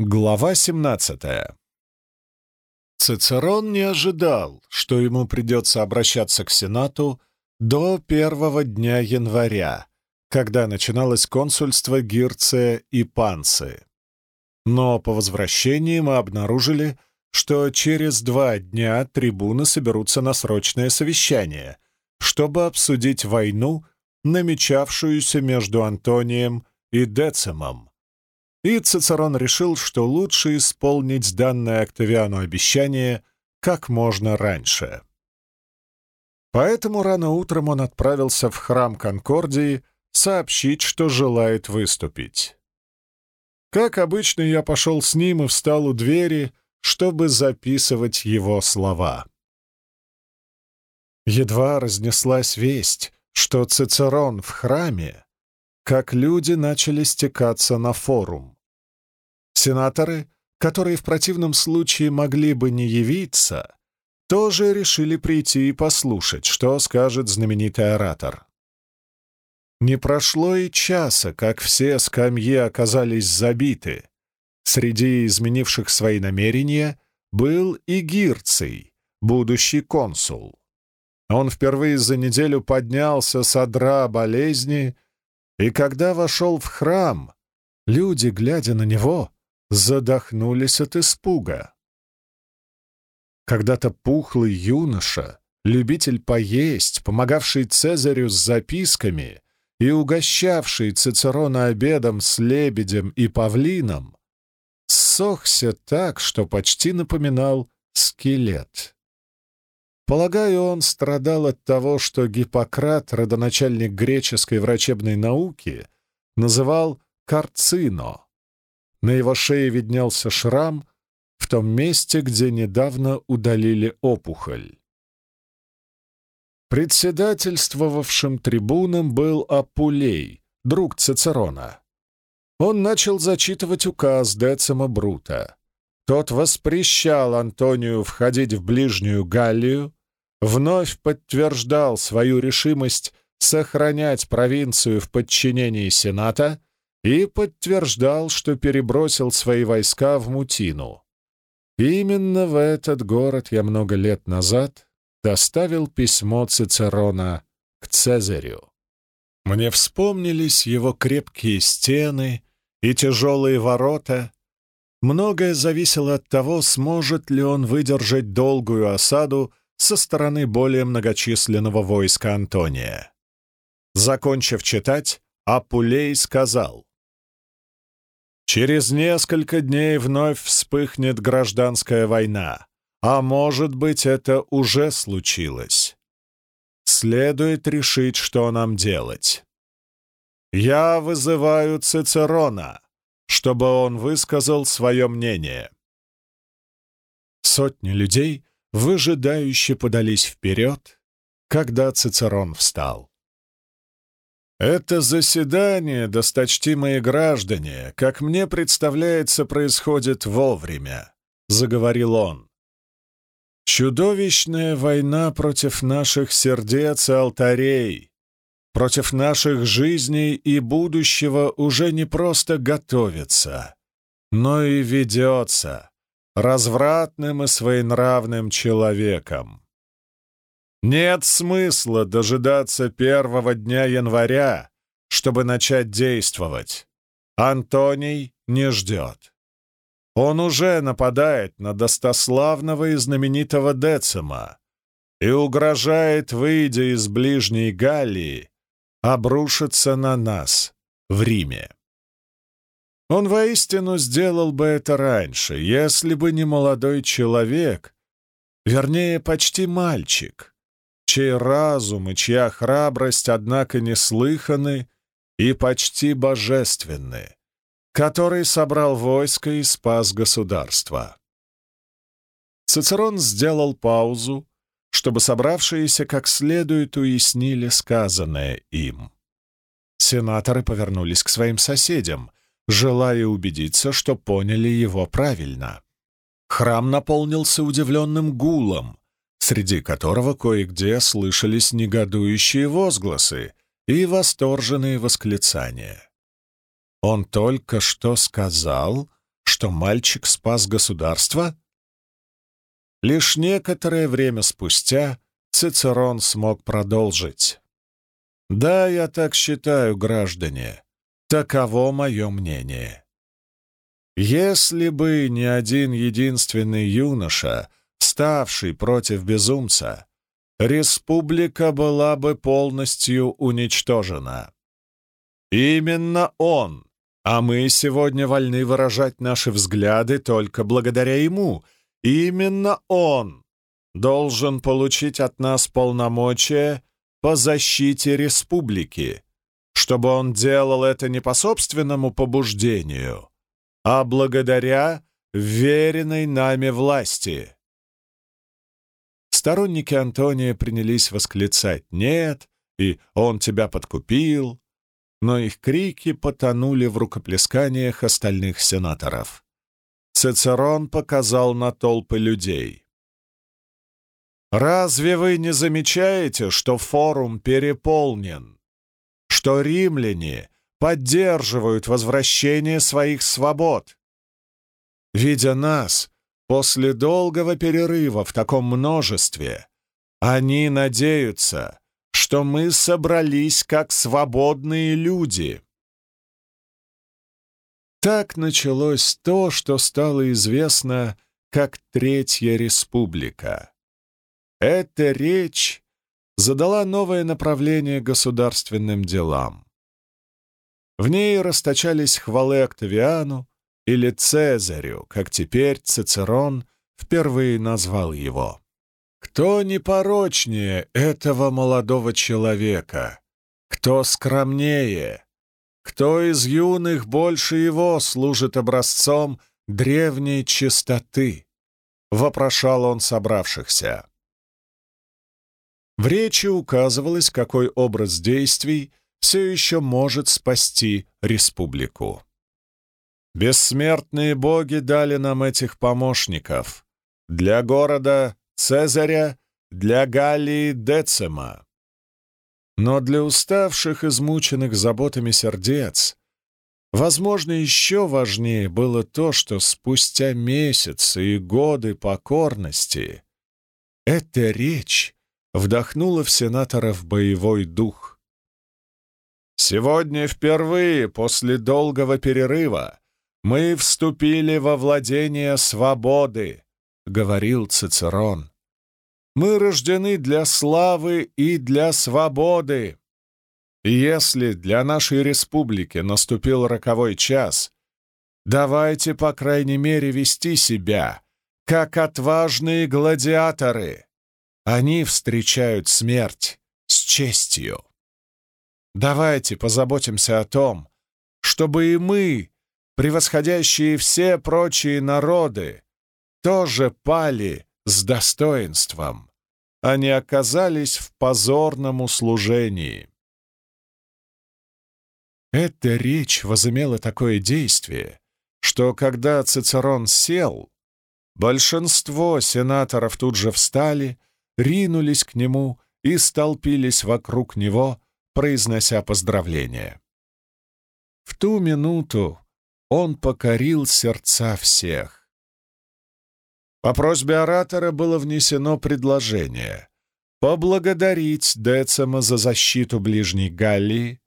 Глава 17 Цицерон не ожидал, что ему придется обращаться к Сенату до первого дня января, когда начиналось консульство Гирция и Панцы. Но по возвращении мы обнаружили, что через два дня трибуны соберутся на срочное совещание, чтобы обсудить войну, намечавшуюся между Антонием и Децимом, и Цицерон решил, что лучше исполнить данное Октавиану обещание как можно раньше. Поэтому рано утром он отправился в храм Конкордии сообщить, что желает выступить. Как обычно, я пошел с ним и встал у двери, чтобы записывать его слова. Едва разнеслась весть, что Цицерон в храме, как люди начали стекаться на форум. Сенаторы, которые в противном случае могли бы не явиться, тоже решили прийти и послушать, что скажет знаменитый оратор. Не прошло и часа, как все скамьи оказались забиты. Среди изменивших свои намерения был и Гирций, будущий консул. Он впервые за неделю поднялся с одра болезни, и когда вошел в храм, люди, глядя на него, задохнулись от испуга. Когда-то пухлый юноша, любитель поесть, помогавший Цезарю с записками и угощавший Цицерона обедом с лебедем и павлином, ссохся так, что почти напоминал скелет. Полагаю, он страдал от того, что Гиппократ, родоначальник греческой врачебной науки, называл карцино на его шее виднелся шрам в том месте, где недавно удалили опухоль. Председательствовавшим трибуном был Апулей, друг Цицерона. Он начал зачитывать указ Децима Брута. Тот воспрещал Антонию входить в ближнюю Галлию, вновь подтверждал свою решимость сохранять провинцию в подчинении Сената и подтверждал, что перебросил свои войска в Мутину. Именно в этот город я много лет назад доставил письмо Цицерона к Цезарю. Мне вспомнились его крепкие стены и тяжелые ворота. Многое зависело от того, сможет ли он выдержать долгую осаду со стороны более многочисленного войска Антония. Закончив читать, Апулей сказал, Через несколько дней вновь вспыхнет гражданская война, а может быть, это уже случилось. Следует решить, что нам делать. Я вызываю Цицерона, чтобы он высказал свое мнение. Сотни людей выжидающе подались вперед, когда Цицерон встал. «Это заседание, досточтимые граждане, как мне представляется, происходит вовремя», — заговорил он. «Чудовищная война против наших сердец и алтарей, против наших жизней и будущего уже не просто готовится, но и ведется развратным и своенравным человеком. Нет смысла дожидаться первого дня января, чтобы начать действовать. Антоний не ждет. Он уже нападает на достославного и знаменитого Децима и угрожает, выйдя из ближней Галлии, обрушиться на нас в Риме. Он воистину сделал бы это раньше, если бы не молодой человек, вернее, почти мальчик, чей разум и чья храбрость, однако, неслыханы и почти божественны, который собрал войско и спас государство. Цицерон сделал паузу, чтобы собравшиеся как следует уяснили сказанное им. Сенаторы повернулись к своим соседям, желая убедиться, что поняли его правильно. Храм наполнился удивленным гулом, среди которого кое-где слышались негодующие возгласы и восторженные восклицания. Он только что сказал, что мальчик спас государство? Лишь некоторое время спустя Цицерон смог продолжить. «Да, я так считаю, граждане. Таково мое мнение. Если бы не один единственный юноша, ставший против безумца, республика была бы полностью уничтожена. Именно он, а мы сегодня вольны выражать наши взгляды только благодаря ему, именно он должен получить от нас полномочия по защите республики, чтобы он делал это не по собственному побуждению, а благодаря веренной нами власти. Сторонники Антония принялись восклицать «нет» и «он тебя подкупил», но их крики потонули в рукоплесканиях остальных сенаторов. Цицерон показал на толпы людей. «Разве вы не замечаете, что форум переполнен? Что римляне поддерживают возвращение своих свобод? Видя нас, После долгого перерыва в таком множестве они надеются, что мы собрались как свободные люди. Так началось то, что стало известно как Третья Республика. Эта речь задала новое направление государственным делам. В ней расточались хвалы Октавиану, или Цезарю, как теперь Цицерон впервые назвал его. Кто непорочнее этого молодого человека? Кто скромнее? Кто из юных больше его служит образцом древней чистоты? Вопрошал он собравшихся. В речи указывалось, какой образ действий все еще может спасти республику. Бессмертные боги дали нам этих помощников. Для города Цезаря, для Галлии Децима. Но для уставших, измученных заботами сердец, возможно, еще важнее было то, что спустя месяцы и годы покорности эта речь вдохнула в сенаторов боевой дух. Сегодня впервые после долгого перерыва «Мы вступили во владение свободы», — говорил Цицерон. «Мы рождены для славы и для свободы. И если для нашей республики наступил роковой час, давайте, по крайней мере, вести себя, как отважные гладиаторы. Они встречают смерть с честью. Давайте позаботимся о том, чтобы и мы превосходящие все прочие народы, тоже пали с достоинством. Они оказались в позорном услужении. Эта речь возымела такое действие, что когда Цицерон сел, большинство сенаторов тут же встали, ринулись к нему и столпились вокруг него, произнося поздравления. В ту минуту, он покорил сердца всех. По просьбе оратора было внесено предложение поблагодарить Децима за защиту ближней Галлии,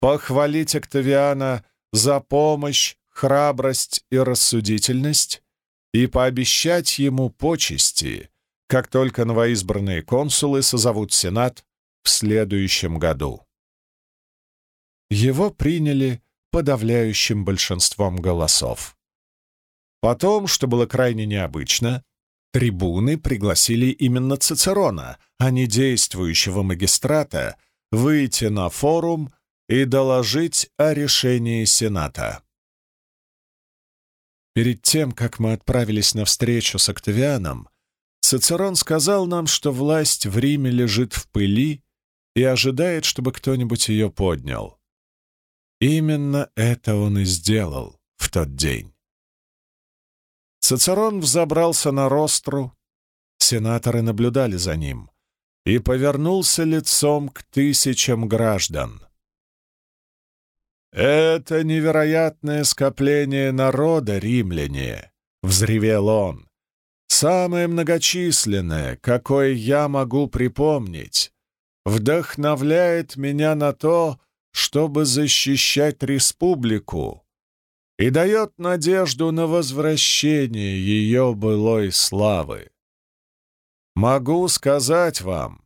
похвалить Октавиана за помощь, храбрость и рассудительность и пообещать ему почести, как только новоизбранные консулы созовут Сенат в следующем году. Его приняли подавляющим большинством голосов. Потом, что было крайне необычно, трибуны пригласили именно Цицерона, а не действующего магистрата, выйти на форум и доложить о решении Сената. Перед тем, как мы отправились на встречу с Октавианом, Цицерон сказал нам, что власть в Риме лежит в пыли и ожидает, чтобы кто-нибудь ее поднял. Именно это он и сделал в тот день. Цицерон взобрался на ростру, сенаторы наблюдали за ним, и повернулся лицом к тысячам граждан. «Это невероятное скопление народа, римляне!» — взревел он. «Самое многочисленное, какое я могу припомнить, вдохновляет меня на то, чтобы защищать республику, и дает надежду на возвращение ее былой славы. Могу сказать вам,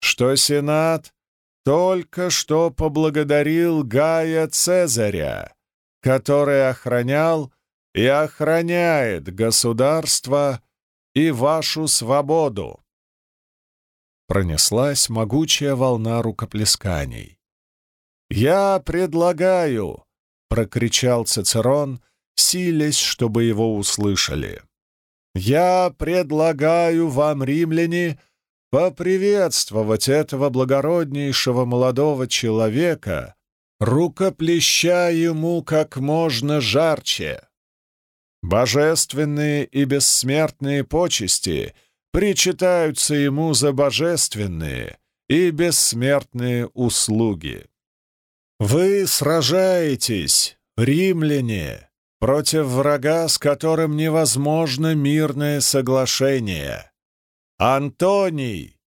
что Сенат только что поблагодарил Гая Цезаря, который охранял и охраняет государство и вашу свободу. Пронеслась могучая волна рукоплесканий. «Я предлагаю!» — прокричал Цицерон, силясь, чтобы его услышали. «Я предлагаю вам, римляне, — поприветствовать этого благороднейшего молодого человека, рукоплеща ему как можно жарче. Божественные и бессмертные почести причитаются ему за божественные и бессмертные услуги. Вы сражаетесь, римляне, против врага, с которым невозможно мирное соглашение. Антоний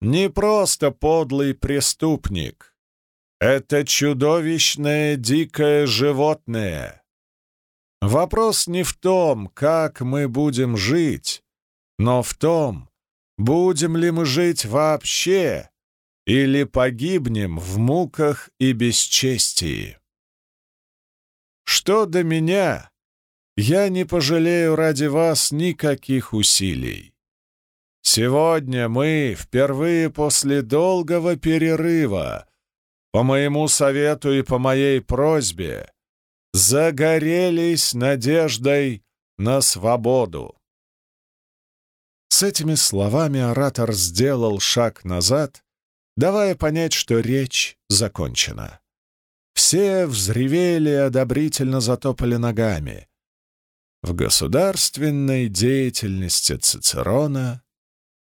не просто подлый преступник. Это чудовищное дикое животное. Вопрос не в том, как мы будем жить, но в том, будем ли мы жить вообще или погибнем в муках и бесчестии. Что до меня, я не пожалею ради вас никаких усилий. Сегодня мы, впервые после долгого перерыва, по моему совету и по моей просьбе, загорелись надеждой на свободу. С этими словами оратор сделал шаг назад, давая понять, что речь закончена. Все взревели и одобрительно затопали ногами. В государственной деятельности Цицерона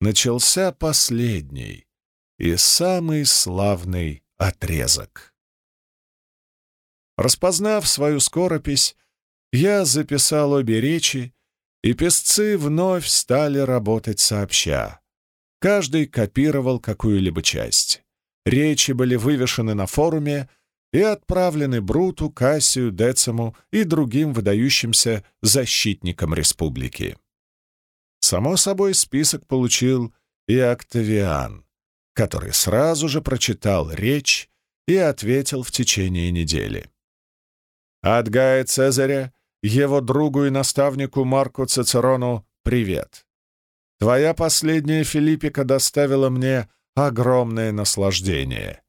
начался последний и самый славный отрезок. Распознав свою скоропись, я записал обе речи, и песцы вновь стали работать сообща. Каждый копировал какую-либо часть. Речи были вывешены на форуме и отправлены Бруту, Кассию, Дециму и другим выдающимся защитникам республики. Само собой, список получил и Октавиан, который сразу же прочитал речь и ответил в течение недели. От Гая Цезаря, его другу и наставнику Марку Цицерону, привет. Твоя последняя Филиппика доставила мне огромное наслаждение.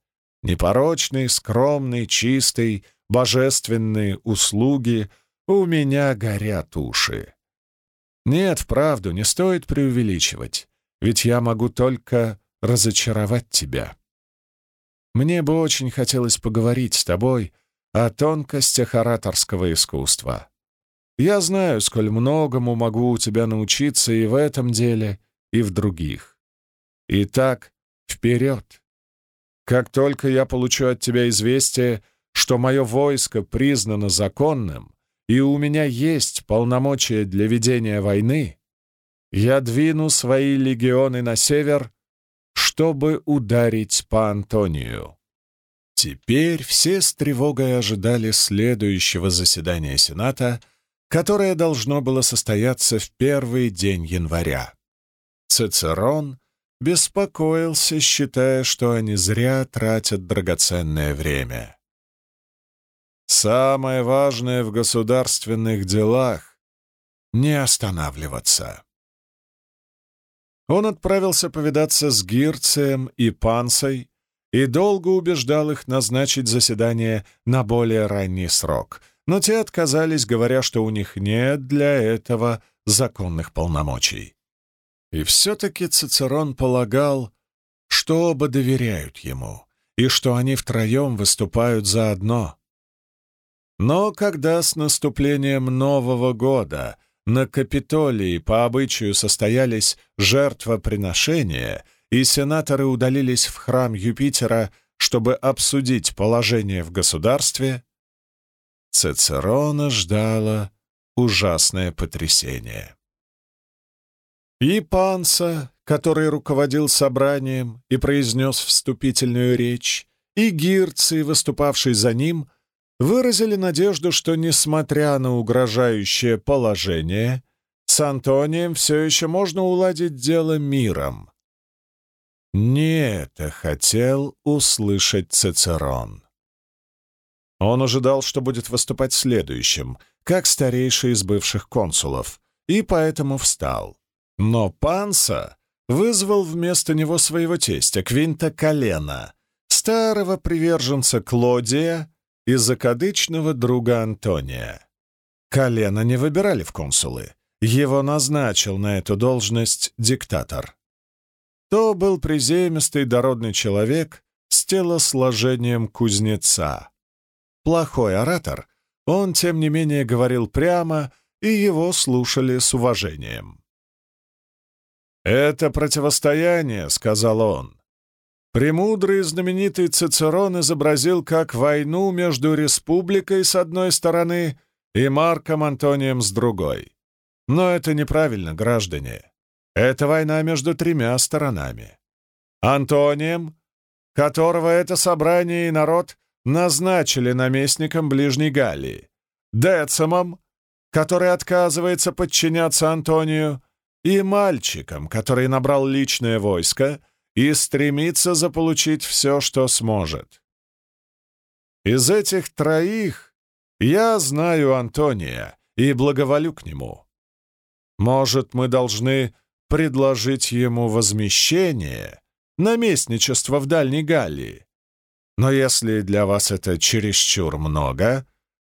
Непорочный, скромный, чистый, божественные услуги у меня горят уши. Нет, вправду, не стоит преувеличивать, ведь я могу только разочаровать тебя. Мне бы очень хотелось поговорить с тобой о тонкостях ораторского искусства. Я знаю, сколь многому могу у тебя научиться и в этом деле, и в других. Итак, вперед! Как только я получу от тебя известие, что мое войско признано законным, и у меня есть полномочия для ведения войны, я двину свои легионы на север, чтобы ударить по Антонию. Теперь все с тревогой ожидали следующего заседания Сената, которое должно было состояться в первый день января. Цицерон беспокоился, считая, что они зря тратят драгоценное время. Самое важное в государственных делах — не останавливаться. Он отправился повидаться с Гирцием и Пансой и долго убеждал их назначить заседание на более ранний срок, но те отказались, говоря, что у них нет для этого законных полномочий. И все-таки Цицерон полагал, что оба доверяют ему, и что они втроем выступают заодно. Но когда с наступлением Нового года на Капитолии по обычаю состоялись жертвоприношения, и сенаторы удалились в храм Юпитера, чтобы обсудить положение в государстве, Цицерона ждало ужасное потрясение. И Панса, который руководил собранием и произнес вступительную речь, и Гирций, выступавший за ним, выразили надежду, что, несмотря на угрожающее положение, с Антонием все еще можно уладить дело миром. Не это хотел услышать Цицерон. Он ожидал, что будет выступать следующим, как старейший из бывших консулов, и поэтому встал. Но Панса вызвал вместо него своего тестя, Квинта Колена, старого приверженца Клодия и закадычного друга Антония. Колена не выбирали в консулы, его назначил на эту должность диктатор. То был приземистый дородный человек с телосложением кузнеца. Плохой оратор, он, тем не менее, говорил прямо, и его слушали с уважением. «Это противостояние», — сказал он. Премудрый и знаменитый Цицерон изобразил как войну между республикой с одной стороны и Марком Антонием с другой. Но это неправильно, граждане. Это война между тремя сторонами. Антонием, которого это собрание и народ назначили наместником Ближней Галлии, Децимом, который отказывается подчиняться Антонию, и мальчиком, который набрал личное войско и стремится заполучить все, что сможет. Из этих троих я знаю Антония и благоволю к нему. Может, мы должны предложить ему возмещение, наместничество в Дальней Галлии. Но если для вас это чересчур много,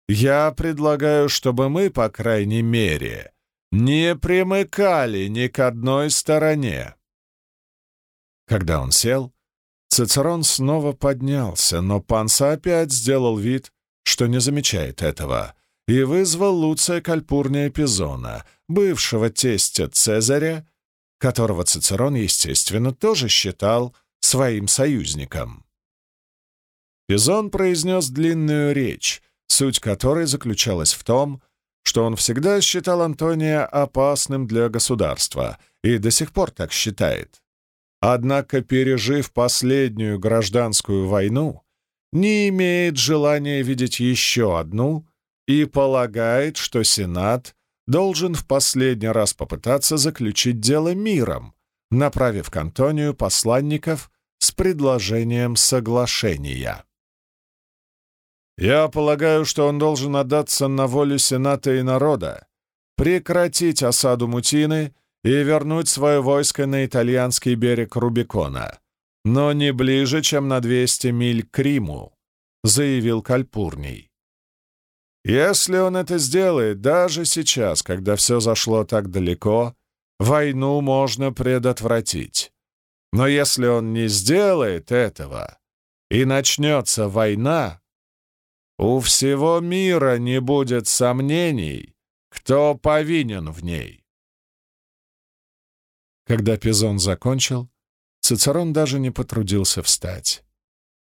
я предлагаю, чтобы мы, по крайней мере, не примыкали ни к одной стороне. Когда он сел, Цицерон снова поднялся, но Панса опять сделал вид, что не замечает этого, и вызвал Луция Кальпурния Пизона, бывшего тестя Цезаря, которого Цицерон, естественно, тоже считал своим союзником. Пизон произнес длинную речь, суть которой заключалась в том, что он всегда считал Антония опасным для государства и до сих пор так считает. Однако, пережив последнюю гражданскую войну, не имеет желания видеть еще одну и полагает, что Сенат должен в последний раз попытаться заключить дело миром, направив к Антонию посланников с предложением соглашения. Я полагаю, что он должен отдаться на волю Сената и народа, прекратить осаду Мутины и вернуть свое войско на итальянский берег Рубикона, но не ближе, чем на 200 миль к Риму, заявил Кальпурний. Если он это сделает, даже сейчас, когда все зашло так далеко, войну можно предотвратить. Но если он не сделает этого, и начнется война, у всего мира не будет сомнений, кто повинен в ней. Когда Пизон закончил, Цицерон даже не потрудился встать.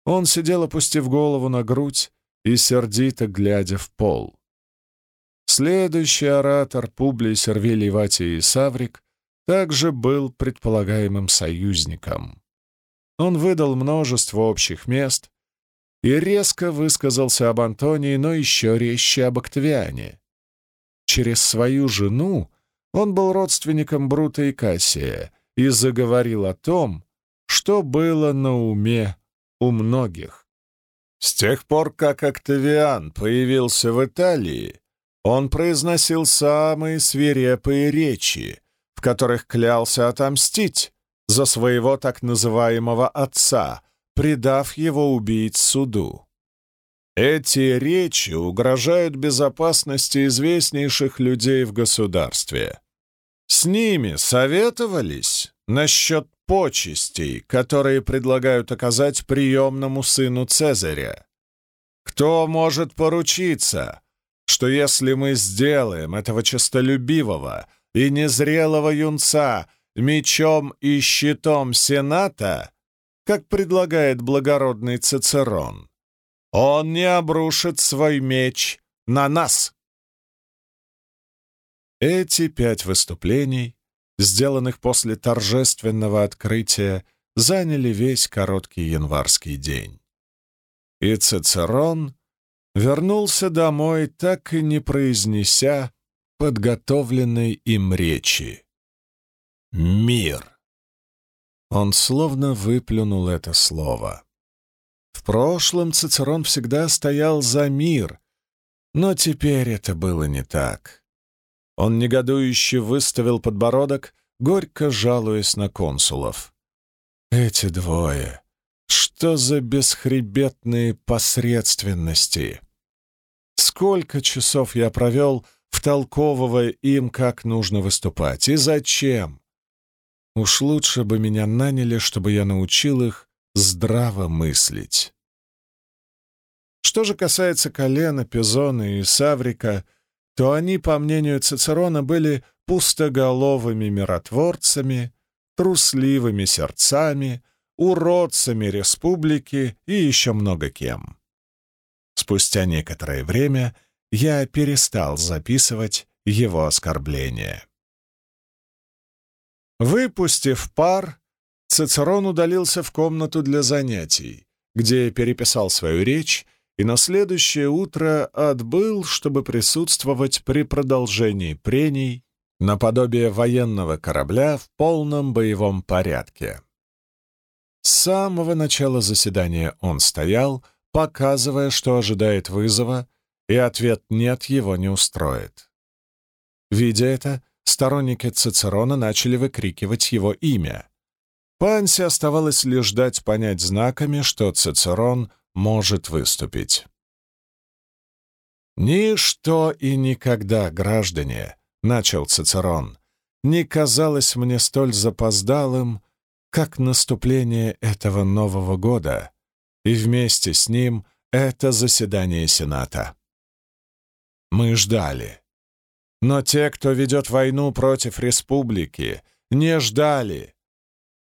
Он сидел, опустив голову на грудь и сердито глядя в пол. Следующий оратор Публий Сервилий Ватий Саврик также был предполагаемым союзником. Он выдал множество общих мест, и резко высказался об Антонии, но еще резче об Октавиане. Через свою жену он был родственником Брута и Кассия и заговорил о том, что было на уме у многих. С тех пор, как Октавиан появился в Италии, он произносил самые свирепые речи, в которых клялся отомстить за своего так называемого отца — предав его убийц суду. Эти речи угрожают безопасности известнейших людей в государстве. С ними советовались насчет почестей, которые предлагают оказать приемному сыну Цезаря. Кто может поручиться, что если мы сделаем этого честолюбивого и незрелого юнца мечом и щитом Сената, как предлагает благородный Цицерон. Он не обрушит свой меч на нас. Эти пять выступлений, сделанных после торжественного открытия, заняли весь короткий январский день. И Цицерон вернулся домой, так и не произнеся подготовленной им речи. «Мир». Он словно выплюнул это слово. В прошлом Цицерон всегда стоял за мир, но теперь это было не так. Он негодующе выставил подбородок, горько жалуясь на консулов. Эти двое. Что за бесхребетные посредственности? Сколько часов я провел, втолковывая им, как нужно выступать, и зачем? Уж лучше бы меня наняли, чтобы я научил их здраво мыслить. Что же касается Колена, Пизона и Саврика, то они, по мнению Цицерона, были пустоголовыми миротворцами, трусливыми сердцами, уродцами республики и еще много кем. Спустя некоторое время я перестал записывать его оскорбления. Выпустив пар, Цицерон удалился в комнату для занятий, где переписал свою речь и на следующее утро отбыл, чтобы присутствовать при продолжении прений наподобие военного корабля в полном боевом порядке. С самого начала заседания он стоял, показывая, что ожидает вызова, и ответ «нет» его не устроит. Видя это, сторонники Цицерона начали выкрикивать его имя. Пансе оставалось лишь ждать понять знаками, что Цицерон может выступить. «Ничто и никогда, граждане», — начал Цицерон, — «не казалось мне столь запоздалым, как наступление этого Нового года, и вместе с ним это заседание Сената. Мы ждали. Но те, кто ведет войну против республики, не ждали.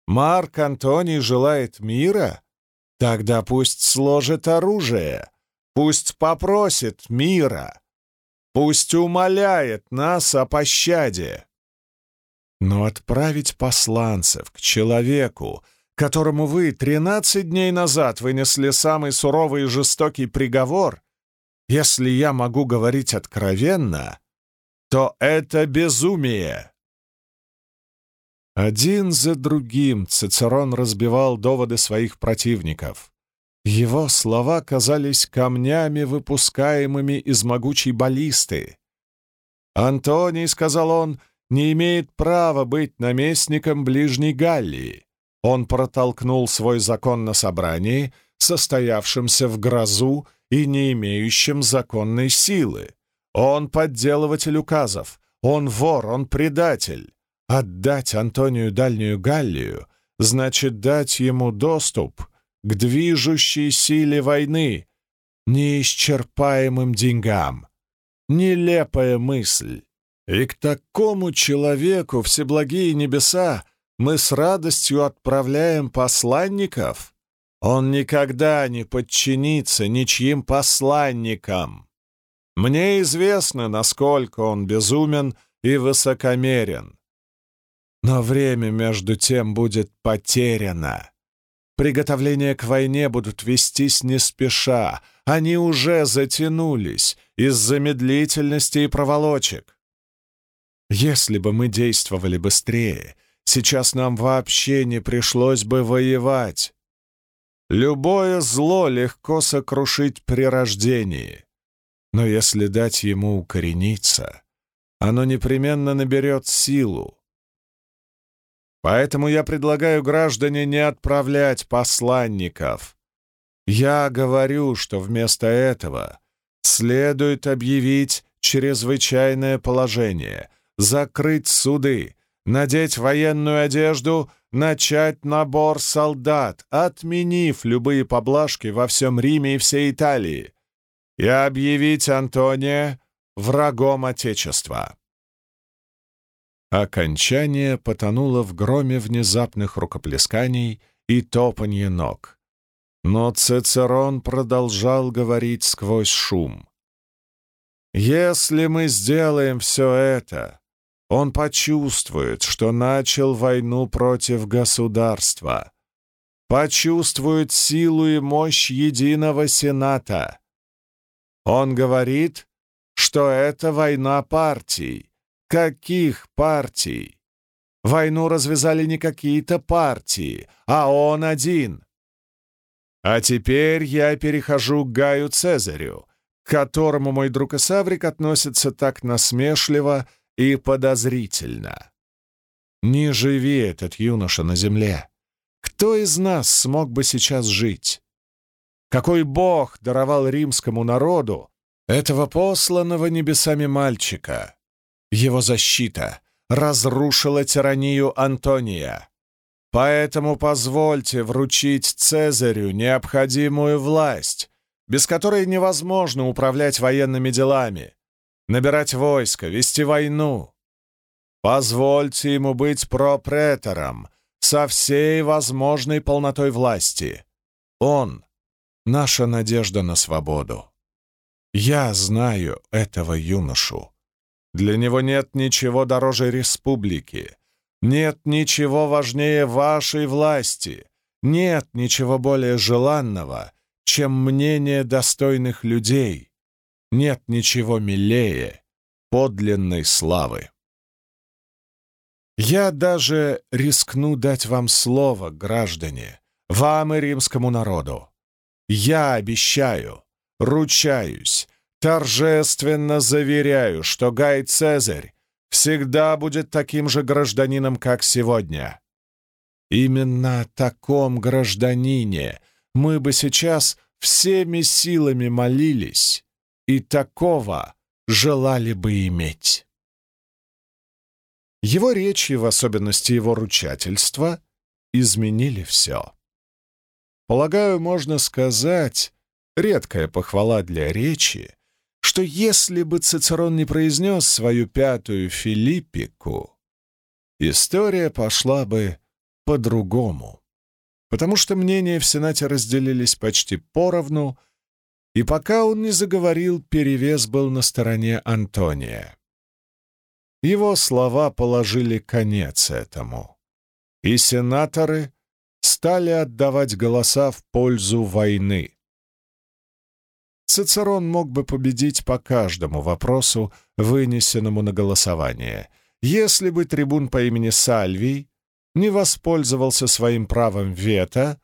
Марк Антоний желает мира? Тогда пусть сложит оружие, пусть попросит мира, пусть умоляет нас о пощаде. Но отправить посланцев к человеку, которому вы тринадцать дней назад вынесли самый суровый и жестокий приговор, если я могу говорить откровенно, то это безумие. Один за другим Цицерон разбивал доводы своих противников. Его слова казались камнями, выпускаемыми из могучей баллисты. «Антоний», — сказал он, — «не имеет права быть наместником ближней Галлии. Он протолкнул свой закон на собрании, состоявшемся в грозу и не имеющем законной силы. Он подделыватель указов, он вор, он предатель. Отдать Антонию Дальнюю Галлию значит дать ему доступ к движущей силе войны, неисчерпаемым деньгам. Нелепая мысль. И к такому человеку всеблагие небеса мы с радостью отправляем посланников. Он никогда не подчинится ничьим посланникам. Мне известно, насколько он безумен и высокомерен. Но время между тем будет потеряно. Приготовления к войне будут вестись не спеша, они уже затянулись из-за медлительности и проволочек. Если бы мы действовали быстрее, сейчас нам вообще не пришлось бы воевать. Любое зло легко сокрушить при рождении, но если дать ему укорениться, оно непременно наберет силу, Поэтому я предлагаю граждане не отправлять посланников. Я говорю, что вместо этого следует объявить чрезвычайное положение, закрыть суды, надеть военную одежду, начать набор солдат, отменив любые поблажки во всем Риме и всей Италии, и объявить Антония врагом Отечества. Окончание потонуло в громе внезапных рукоплесканий и топанье ног. Но Цицерон продолжал говорить сквозь шум. Если мы сделаем все это, он почувствует, что начал войну против государства, почувствует силу и мощь единого Сената. Он говорит, что это война партий. Каких партий? Войну развязали не какие-то партии, а он один. А теперь я перехожу к Гаю Цезарю, к которому мой друг Исаврик относится так насмешливо и подозрительно. Не живи этот юноша на земле. Кто из нас смог бы сейчас жить? Какой бог даровал римскому народу этого посланного небесами мальчика? Его защита разрушила тиранию Антония. Поэтому позвольте вручить Цезарю необходимую власть, без которой невозможно управлять военными делами, набирать войско, вести войну. Позвольте ему быть пропретором со всей возможной полнотой власти. Он — наша надежда на свободу. Я знаю этого юношу. Для него нет ничего дороже республики, нет ничего важнее вашей власти, нет ничего более желанного, чем мнение достойных людей, нет ничего милее подлинной славы. Я даже рискну дать вам слово, граждане, вам и римскому народу. Я обещаю, ручаюсь, торжественно заверяю, что Гай Цезарь всегда будет таким же гражданином, как сегодня. Именно о таком гражданине мы бы сейчас всеми силами молились и такого желали бы иметь. Его речи, в особенности его ручательства, изменили все. Полагаю, можно сказать, редкая похвала для речи, что если бы Цицерон не произнес свою пятую Филиппику, история пошла бы по-другому, потому что мнения в Сенате разделились почти поровну, и пока он не заговорил, перевес был на стороне Антония. Его слова положили конец этому, и сенаторы стали отдавать голоса в пользу войны. Цицерон мог бы победить по каждому вопросу, вынесенному на голосование, если бы трибун по имени Сальвий не воспользовался своим правом вето,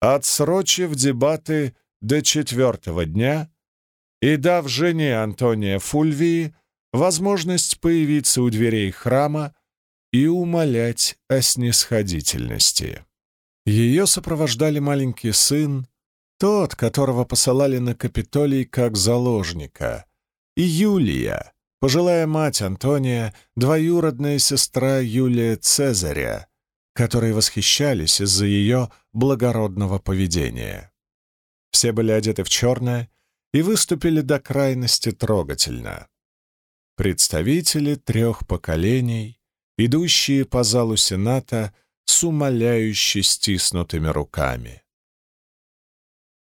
отсрочив дебаты до четвертого дня и дав жене Антония Фульвии возможность появиться у дверей храма и умолять о снисходительности. Ее сопровождали маленький сын тот, которого посылали на Капитолий как заложника, и Юлия, пожилая мать Антония, двоюродная сестра Юлия Цезаря, которые восхищались из-за ее благородного поведения. Все были одеты в черное и выступили до крайности трогательно. Представители трех поколений, идущие по залу Сената с умоляюще стиснутыми руками.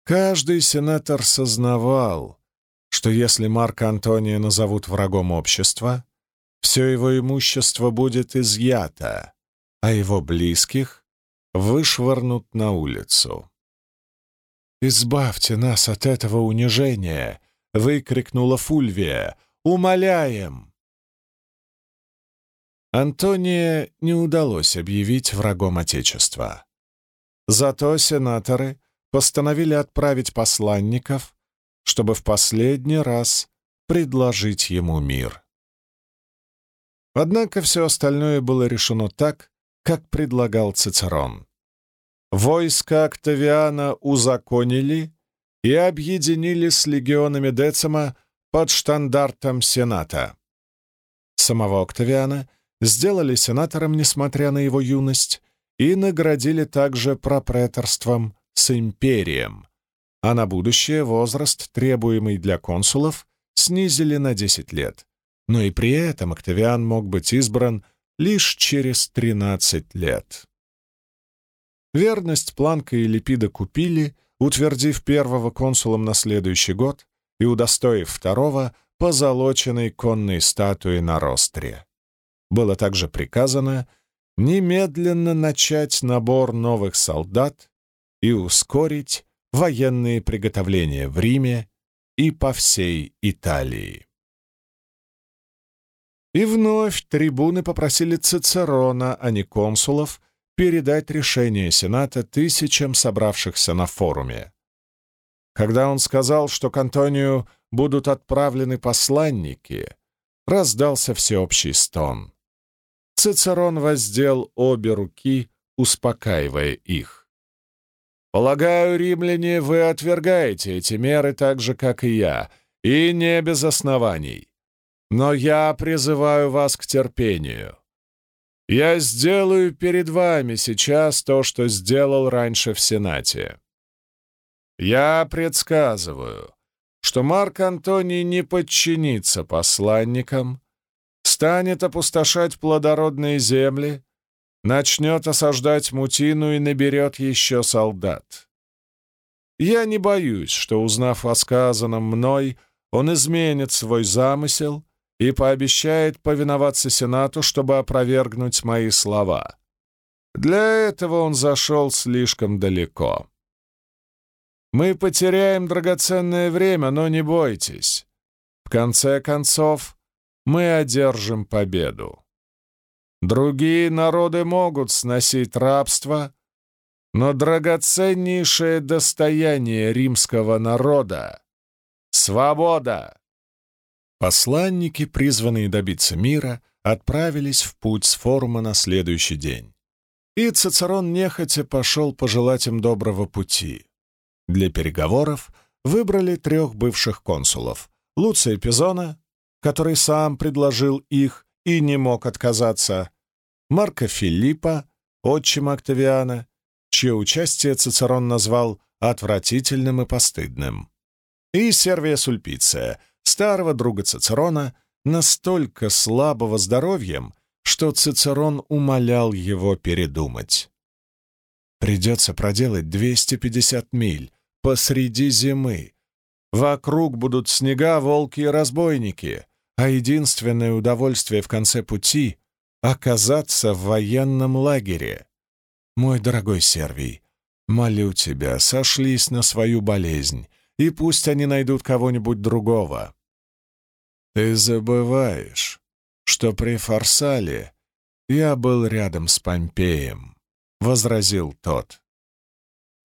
Каждый сенатор сознавал, что если Марка Антония назовут врагом общества, все его имущество будет изъято, а его близких вышвырнут на улицу. «Избавьте нас от этого унижения!» — выкрикнула Фульвия. «Умоляем!» Антония не удалось объявить врагом Отечества. Зато сенаторы постановили отправить посланников, чтобы в последний раз предложить ему мир. Однако все остальное было решено так, как предлагал Цицерон. Войска Октавиана узаконили и объединили с легионами Децима под штандартом Сената. Самого Октавиана сделали сенатором, несмотря на его юность, и наградили также пропреторством с империем, а на будущее возраст, требуемый для консулов, снизили на 10 лет. Но и при этом Октавиан мог быть избран лишь через 13 лет. Верность Планка и Липида купили, утвердив первого консулом на следующий год и удостоив второго позолоченной конной статуи на ростре. Было также приказано немедленно начать набор новых солдат и ускорить военные приготовления в Риме и по всей Италии. И вновь трибуны попросили Цицерона, а не консулов, передать решение Сената тысячам собравшихся на форуме. Когда он сказал, что к Антонию будут отправлены посланники, раздался всеобщий стон. Цицерон воздел обе руки, успокаивая их. «Полагаю, римляне, вы отвергаете эти меры так же, как и я, и не без оснований. Но я призываю вас к терпению. Я сделаю перед вами сейчас то, что сделал раньше в Сенате. Я предсказываю, что Марк Антоний не подчинится посланникам, станет опустошать плодородные земли, начнет осаждать Мутину и наберет еще солдат. Я не боюсь, что, узнав о сказанном мной, он изменит свой замысел и пообещает повиноваться Сенату, чтобы опровергнуть мои слова. Для этого он зашел слишком далеко. Мы потеряем драгоценное время, но не бойтесь. В конце концов, мы одержим победу. Другие народы могут сносить рабство, но драгоценнейшее достояние римского народа — свобода. Посланники, призванные добиться мира, отправились в путь с форума на следующий день. И Цицерон нехотя пошел пожелать им доброго пути. Для переговоров выбрали трех бывших консулов — Луция Пизона, который сам предложил их и не мог отказаться, Марка Филиппа, отчима Октавиана, чье участие Цицерон назвал отвратительным и постыдным, и Сервия Сульпиция, старого друга Цицерона, настолько слабого здоровьем, что Цицерон умолял его передумать. Придется проделать 250 миль посреди зимы. Вокруг будут снега, волки и разбойники, а единственное удовольствие в конце пути — оказаться в военном лагере. Мой дорогой Сервий, молю тебя, сошлись на свою болезнь, и пусть они найдут кого-нибудь другого. «Ты забываешь, что при Фарсале я был рядом с Помпеем», — возразил тот.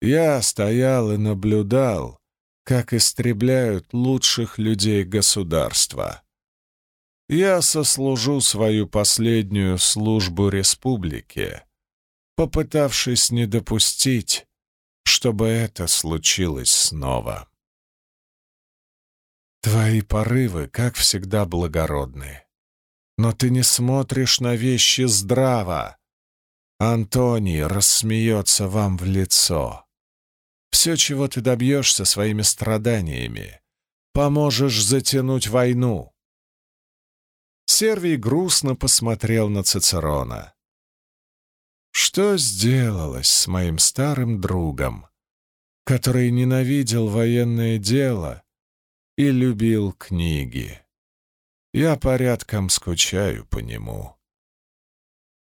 «Я стоял и наблюдал, как истребляют лучших людей государства. Я сослужу свою последнюю службу республике, попытавшись не допустить, чтобы это случилось снова». Твои порывы, как всегда, благородны. Но ты не смотришь на вещи здраво. Антоний рассмеется вам в лицо. Все, чего ты добьешься своими страданиями, поможешь затянуть войну. Сервий грустно посмотрел на Цицерона. Что сделалось с моим старым другом, который ненавидел военное дело и любил книги. Я порядком скучаю по нему.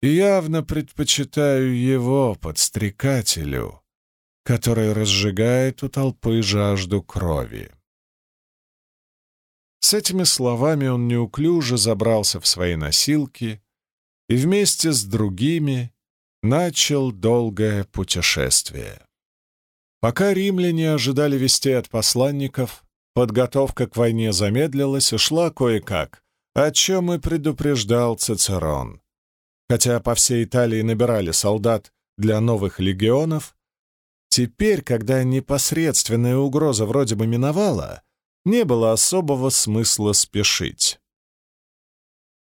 И явно предпочитаю его подстрекателю, который разжигает у толпы жажду крови. С этими словами он неуклюже забрался в свои носилки и вместе с другими начал долгое путешествие. Пока римляне ожидали вести от посланников, Подготовка к войне замедлилась и шла кое-как, о чем и предупреждал Цицерон. Хотя по всей Италии набирали солдат для новых легионов, теперь, когда непосредственная угроза вроде бы миновала, не было особого смысла спешить.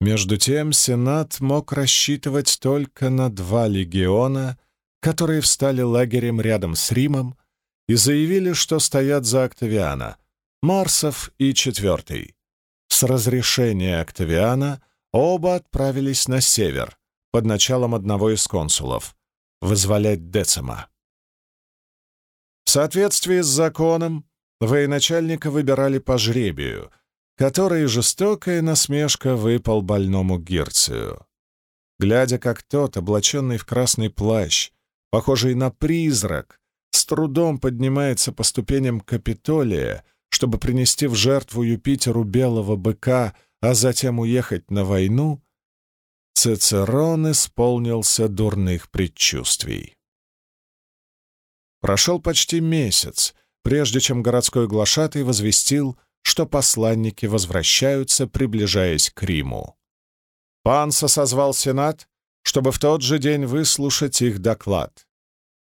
Между тем Сенат мог рассчитывать только на два легиона, которые встали лагерем рядом с Римом и заявили, что стоят за Октавиана, Марсов и четвертый. С разрешения Октавиана оба отправились на север под началом одного из консулов — вызволять Децима. В соответствии с законом военачальника выбирали по жребию, который жестокая насмешка выпал больному Гирцию. Глядя, как тот, облаченный в красный плащ, похожий на призрак, с трудом поднимается по ступеням Капитолия, чтобы принести в жертву Юпитеру белого быка, а затем уехать на войну, Цицерон исполнился дурных предчувствий. Прошел почти месяц, прежде чем городской глашатый возвестил, что посланники возвращаются, приближаясь к Риму. Панса созвал Сенат, чтобы в тот же день выслушать их доклад.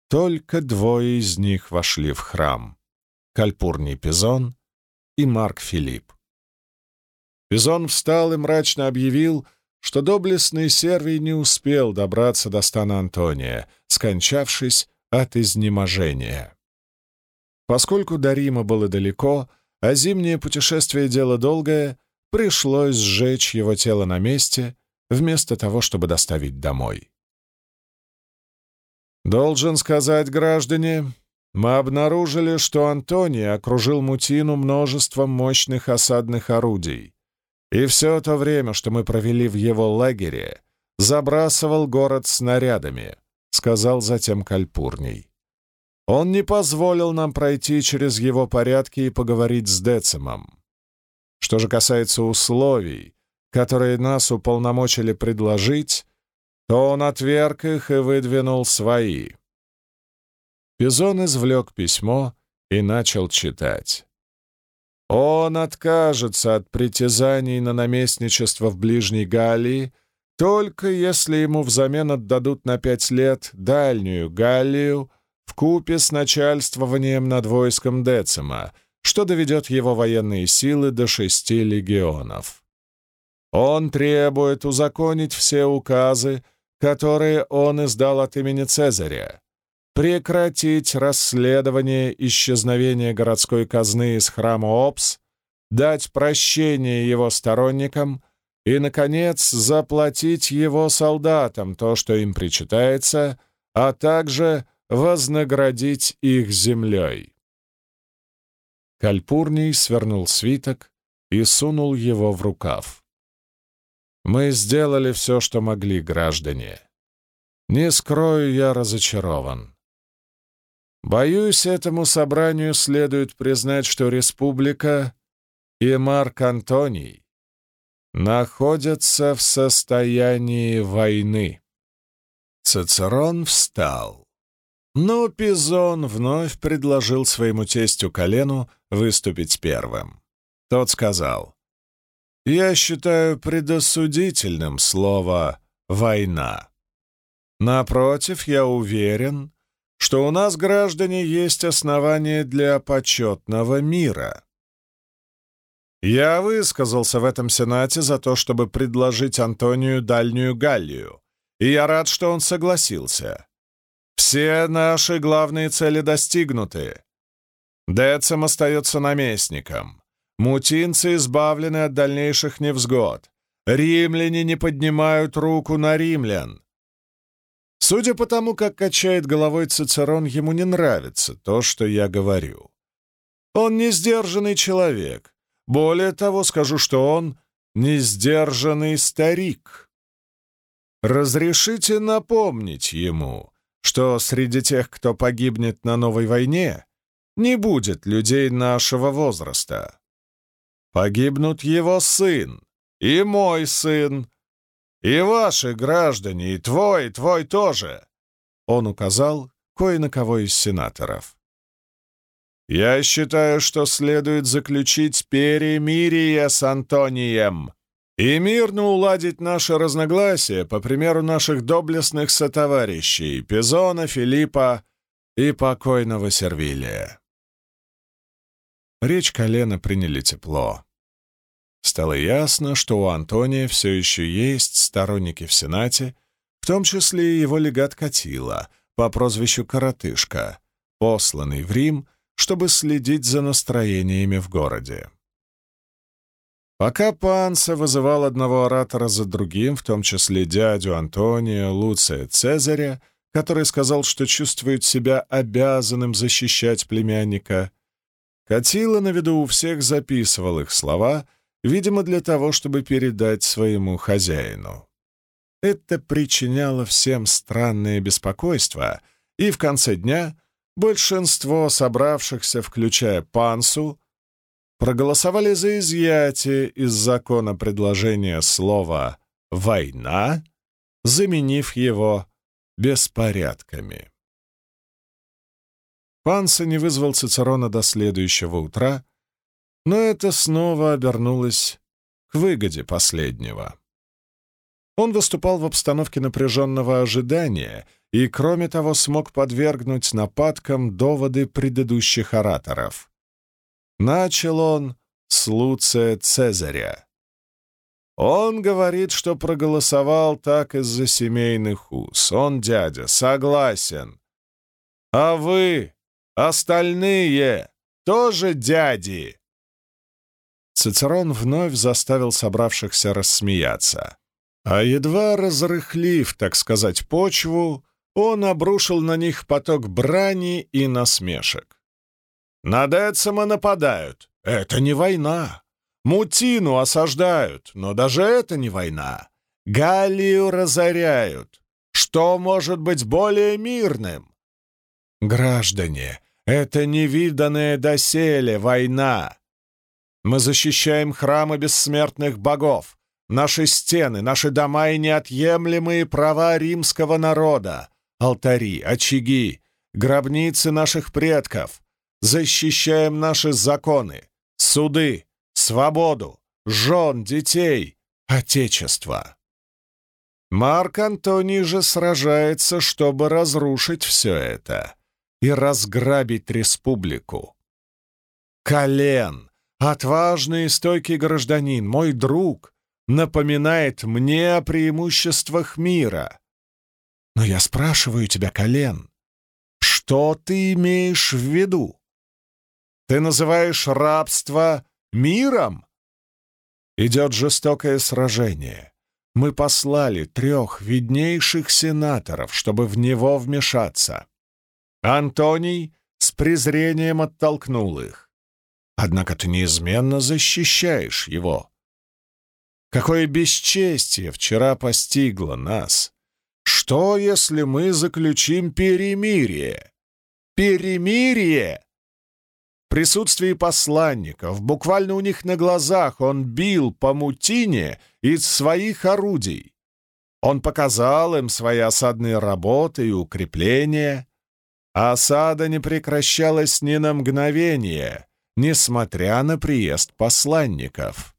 Только двое из них вошли в храм — Кальпурний Пизон и Марк Филипп. Пизон встал и мрачно объявил, что доблестный Сервий не успел добраться до стана Антония, скончавшись от изнеможения. Поскольку до Рима было далеко, а зимнее путешествие — дело долгое, пришлось сжечь его тело на месте, вместо того, чтобы доставить домой. Должен сказать, граждане, мы обнаружили, что Антоний окружил Мутину множеством мощных осадных орудий, и все то время, что мы провели в его лагере, забрасывал город снарядами, сказал затем Кальпурний. Он не позволил нам пройти через его порядки и поговорить с Децимом. Что же касается условий, которые нас уполномочили предложить, то он отверг их и выдвинул свои. Пизон извлек письмо и начал читать. Он откажется от притязаний на наместничество в Ближней Галлии, только если ему взамен отдадут на пять лет дальнюю Галлию в купе с начальствованием над войском Децима, что доведет его военные силы до шести легионов. Он требует узаконить все указы, которые он издал от имени Цезаря, прекратить расследование исчезновения городской казны из храма Опс, дать прощение его сторонникам и, наконец, заплатить его солдатам то, что им причитается, а также вознаградить их землей. Кальпурний свернул свиток и сунул его в рукав. Мы сделали все, что могли, граждане. Не скрою, я разочарован. Боюсь, этому собранию следует признать, что республика и Марк Антоний находятся в состоянии войны. Цицерон встал. Но Пизон вновь предложил своему тестю Колену выступить первым. Тот сказал, я считаю предосудительным слово «война». Напротив, я уверен, что у нас, граждане, есть основания для почетного мира. Я высказался в этом Сенате за то, чтобы предложить Антонию Дальнюю Галлию, и я рад, что он согласился. Все наши главные цели достигнуты. Децем остается наместником. Мутинцы избавлены от дальнейших невзгод. Римляне не поднимают руку на римлян. Судя по тому, как качает головой Цицерон, ему не нравится то, что я говорю. Он не сдержанный человек. Более того, скажу, что он не сдержанный старик. Разрешите напомнить ему, что среди тех, кто погибнет на новой войне, не будет людей нашего возраста. Погибнут его сын, и мой сын, и ваши граждане, и твой, и твой тоже. Он указал кое на кого из сенаторов. Я считаю, что следует заключить перемирие с Антонием и мирно уладить наши разногласия, по примеру наших доблестных сотоварищей Пизона, Филиппа и покойного Сервилия. Речь колена приняли тепло. Стало ясно, что у Антония все еще есть сторонники в Сенате, в том числе и его легат Катила по прозвищу Коротышка, посланный в Рим, чтобы следить за настроениями в городе. Пока Панса вызывал одного оратора за другим, в том числе дядю Антония, Луция Цезаря, который сказал, что чувствует себя обязанным защищать племянника, Катила на виду у всех записывал их слова видимо, для того, чтобы передать своему хозяину. Это причиняло всем странное беспокойство, и в конце дня большинство собравшихся, включая Пансу, проголосовали за изъятие из закона предложения слова «война», заменив его беспорядками. Панса не вызвал Цицерона до следующего утра, но это снова обернулось к выгоде последнего. Он выступал в обстановке напряженного ожидания и, кроме того, смог подвергнуть нападкам доводы предыдущих ораторов. Начал он с Луция Цезаря. Он говорит, что проголосовал так из-за семейных уз. Он, дядя, согласен. А вы, остальные, тоже дяди. Цицерон вновь заставил собравшихся рассмеяться. А едва разрыхлив, так сказать, почву, он обрушил на них поток брани и насмешек. «На Децема нападают. Это не война. Мутину осаждают, но даже это не война. Галлию разоряют. Что может быть более мирным? Граждане, это невиданная доселе война. Мы защищаем храмы бессмертных богов, Наши стены, наши дома и неотъемлемые права римского народа, алтари, очаги, гробницы наших предков. Защищаем наши законы, суды, свободу, жен, детей, отечество. Марк Антоний же сражается, чтобы разрушить все это и разграбить республику. Колен, отважный и стойкий гражданин, мой друг — напоминает мне о преимуществах мира. Но я спрашиваю тебя, Колен, что ты имеешь в виду? Ты называешь рабство миром? Идет жестокое сражение. Мы послали трех виднейших сенаторов, чтобы в него вмешаться. Антоний с презрением оттолкнул их. Однако ты неизменно защищаешь его. Какое бесчестие вчера постигло нас! Что, если мы заключим перемирие? Перемирие! Присутствии посланников, буквально у них на глазах, он бил по мутине из своих орудий. Он показал им свои осадные работы и укрепления. Осада не прекращалась ни на мгновение, несмотря на приезд посланников.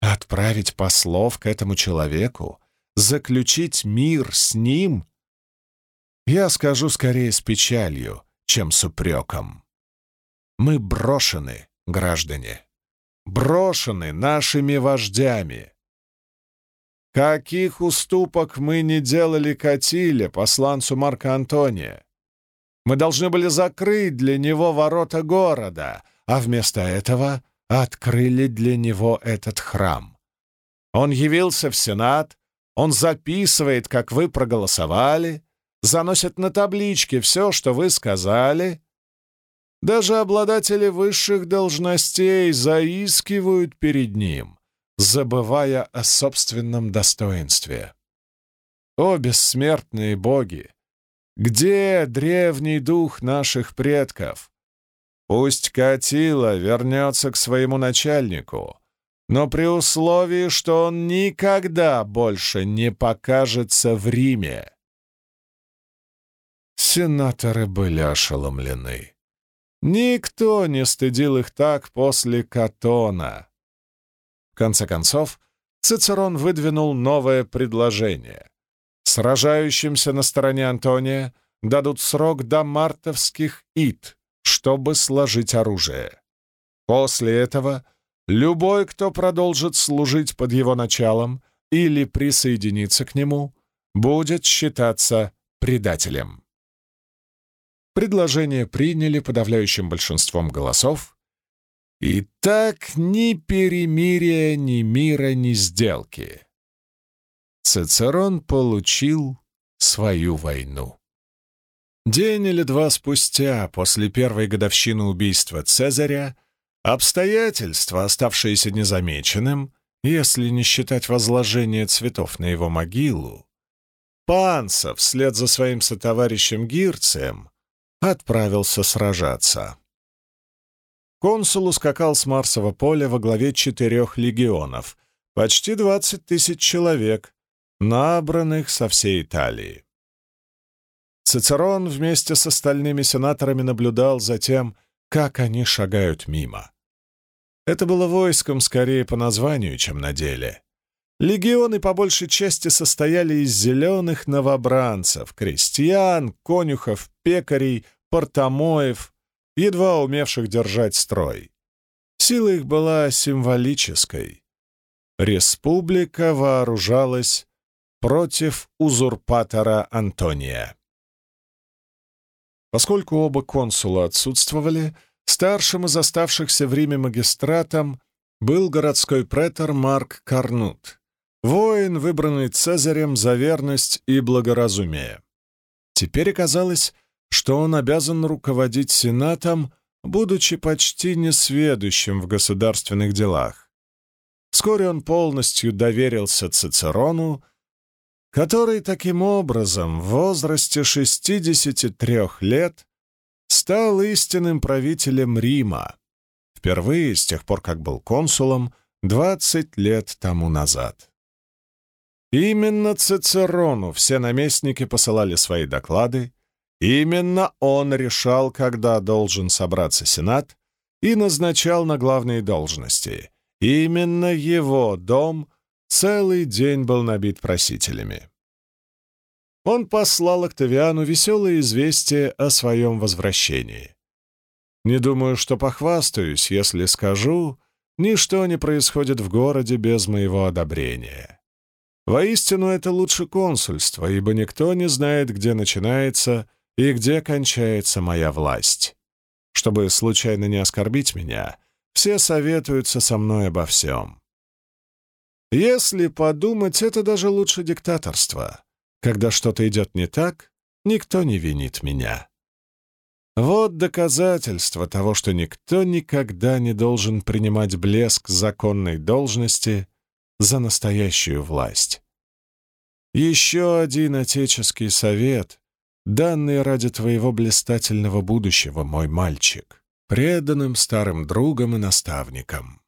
Отправить послов к этому человеку? Заключить мир с ним? Я скажу скорее с печалью, чем с упреком. Мы брошены, граждане, брошены нашими вождями. Каких уступок мы не делали Катиле, посланцу Марка Антония? Мы должны были закрыть для него ворота города, а вместо этого открыли для него этот храм. Он явился в Сенат, он записывает, как вы проголосовали, заносит на табличке все, что вы сказали. Даже обладатели высших должностей заискивают перед ним, забывая о собственном достоинстве. О, бессмертные боги! Где древний дух наших предков? Пусть Катила вернется к своему начальнику, но при условии, что он никогда больше не покажется в Риме. Сенаторы были ошеломлены. Никто не стыдил их так после Катона. В конце концов, Цицерон выдвинул новое предложение. Сражающимся на стороне Антония дадут срок до мартовских ид, чтобы сложить оружие. После этого любой, кто продолжит служить под его началом или присоединиться к нему, будет считаться предателем. Предложение приняли подавляющим большинством голосов, и так ни перемирия, ни мира, ни сделки. Цицерон получил свою войну. День или два спустя, после первой годовщины убийства Цезаря, Обстоятельства, оставшиеся незамеченным, если не считать возложение цветов на его могилу, Панца вслед за своим сотоварищем Гирцием отправился сражаться. Консул ускакал с Марсового поля во главе четырех легионов, почти двадцать тысяч человек, набранных со всей Италии. Цицерон вместе с остальными сенаторами наблюдал за тем, как они шагают мимо. Это было войском скорее по названию, чем на деле. Легионы по большей части состояли из зеленых новобранцев, крестьян, конюхов, пекарей, портомоев, едва умевших держать строй. Сила их была символической. Республика вооружалась против узурпатора Антония. Поскольку оба консула отсутствовали, Старшим из оставшихся в Риме магистратом был городской претор Марк Карнут, воин, выбранный Цезарем за верность и благоразумие. Теперь оказалось, что он обязан руководить Сенатом, будучи почти несведущим в государственных делах. Вскоре он полностью доверился Цицерону, который таким образом в возрасте 63 лет стал истинным правителем Рима, впервые с тех пор, как был консулом, 20 лет тому назад. Именно Цицерону все наместники посылали свои доклады, именно он решал, когда должен собраться Сенат, и назначал на главные должности. Именно его дом целый день был набит просителями он послал Октавиану веселое известие о своем возвращении. Не думаю, что похвастаюсь, если скажу, ничто не происходит в городе без моего одобрения. Воистину, это лучше консульства, ибо никто не знает, где начинается и где кончается моя власть. Чтобы случайно не оскорбить меня, все советуются со мной обо всем. Если подумать, это даже лучше диктаторства. Когда что-то идет не так, никто не винит меня. Вот доказательство того, что никто никогда не должен принимать блеск законной должности за настоящую власть. Еще один отеческий совет, данный ради твоего блистательного будущего, мой мальчик, преданным старым другом и наставником.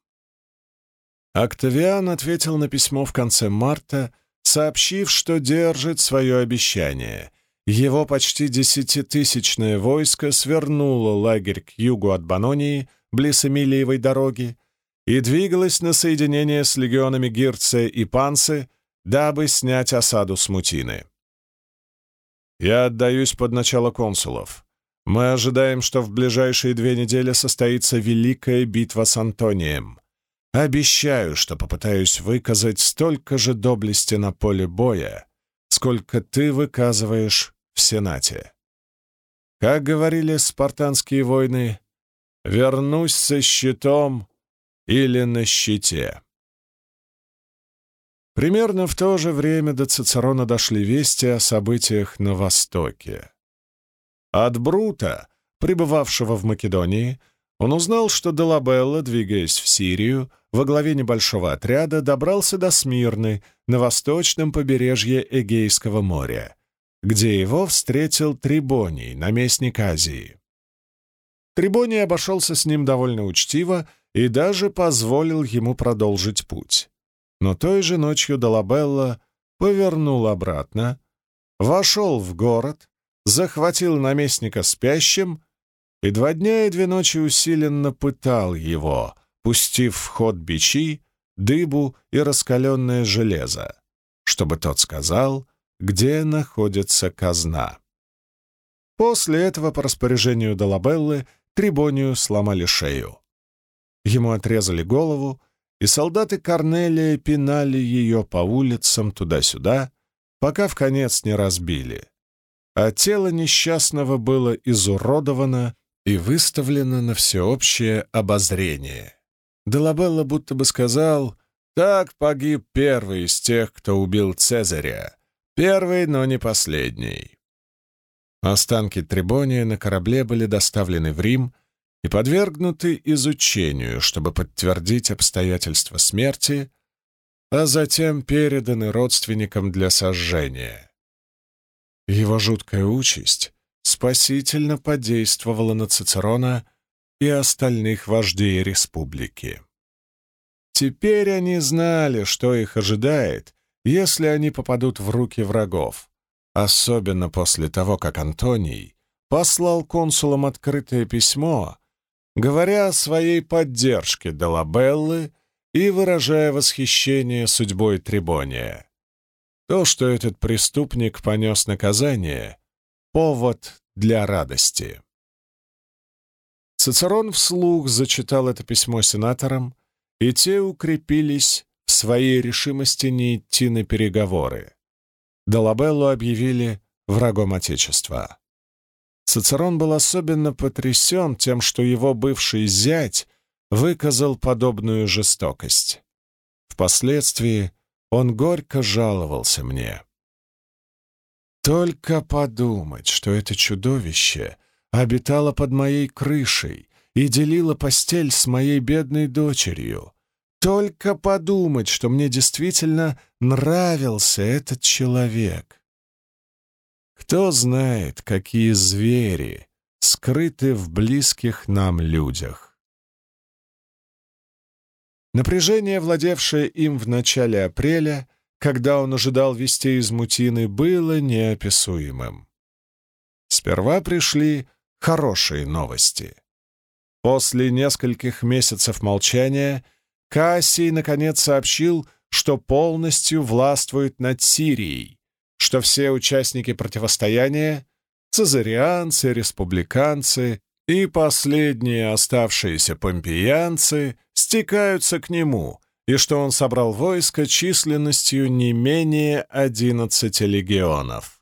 Октавиан ответил на письмо в конце марта — сообщив, что держит свое обещание. Его почти десятитысячное войско свернуло лагерь к югу от Банонии, близ Эмилиевой дороги, и двигалось на соединение с легионами Гирция и Пансы, дабы снять осаду с Мутины. «Я отдаюсь под начало консулов. Мы ожидаем, что в ближайшие две недели состоится Великая битва с Антонием. Обещаю, что попытаюсь выказать столько же доблести на поле боя, сколько ты выказываешь в Сенате. Как говорили спартанские войны, вернусь со щитом или на щите. Примерно в то же время до Цицерона дошли вести о событиях на Востоке. От Брута, пребывавшего в Македонии, он узнал, что Делабелла, двигаясь в Сирию, во главе небольшого отряда добрался до Смирны на восточном побережье Эгейского моря, где его встретил Трибоний, наместник Азии. Трибоний обошелся с ним довольно учтиво и даже позволил ему продолжить путь. Но той же ночью Долабелла повернул обратно, вошел в город, захватил наместника спящим и два дня и две ночи усиленно пытал его, пустив в ход бичи, дыбу и раскаленное железо, чтобы тот сказал, где находится казна. После этого, по распоряжению Долабеллы, Трибонию сломали шею. Ему отрезали голову, и солдаты Корнелия пинали ее по улицам туда-сюда, пока в конец не разбили. А тело несчастного было изуродовано и выставлено на всеобщее обозрение. Делабелла будто бы сказал, «Так погиб первый из тех, кто убил Цезаря. Первый, но не последний». Останки Трибония на корабле были доставлены в Рим, и подвергнуты изучению, чтобы подтвердить обстоятельства смерти, а затем переданы родственникам для сожжения. Его жуткая участь спасительно подействовала на Цицерона и остальных вождей республики. Теперь они знали, что их ожидает, если они попадут в руки врагов, особенно после того, как Антоний послал консулам открытое письмо, говоря о своей поддержке Долабеллы и выражая восхищение судьбой Трибония. То, что этот преступник понес наказание — повод для радости. Цицерон вслух зачитал это письмо сенаторам, и те укрепились в своей решимости не идти на переговоры. Долабеллу объявили врагом Отечества. Цицерон был особенно потрясен тем, что его бывший зять выказал подобную жестокость. Впоследствии он горько жаловался мне. Только подумать, что это чудовище обитало под моей крышей и делило постель с моей бедной дочерью. Только подумать, что мне действительно нравился этот человек. Кто знает, какие звери скрыты в близких нам людях. Напряжение, владевшее им в начале апреля, когда он ожидал вестей из Мутины, было неописуемым. Сперва пришли хорошие новости. После нескольких месяцев молчания Кассий наконец сообщил, что полностью властвует над Сирией, что все участники противостояния — цезарианцы, республиканцы и последние оставшиеся помпеянцы — стекаются к нему, и что он собрал войско численностью не менее одиннадцати легионов.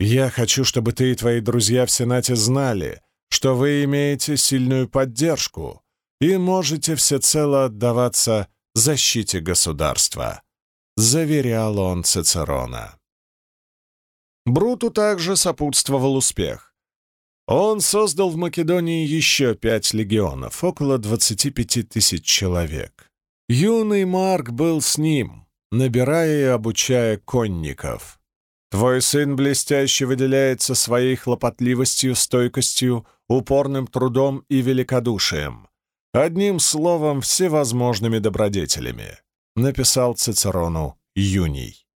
«Я хочу, чтобы ты и твои друзья в Сенате знали, что вы имеете сильную поддержку и можете всецело отдаваться защите государства», — заверял он Цицерона. Бруту также сопутствовал успех. Он создал в Македонии еще пять легионов, около 25 тысяч человек. Юный Марк был с ним, набирая и обучая конников. Твой сын блестяще выделяется своей хлопотливостью, стойкостью, упорным трудом и великодушием. Одним словом, всевозможными добродетелями написал Цицерону Юний.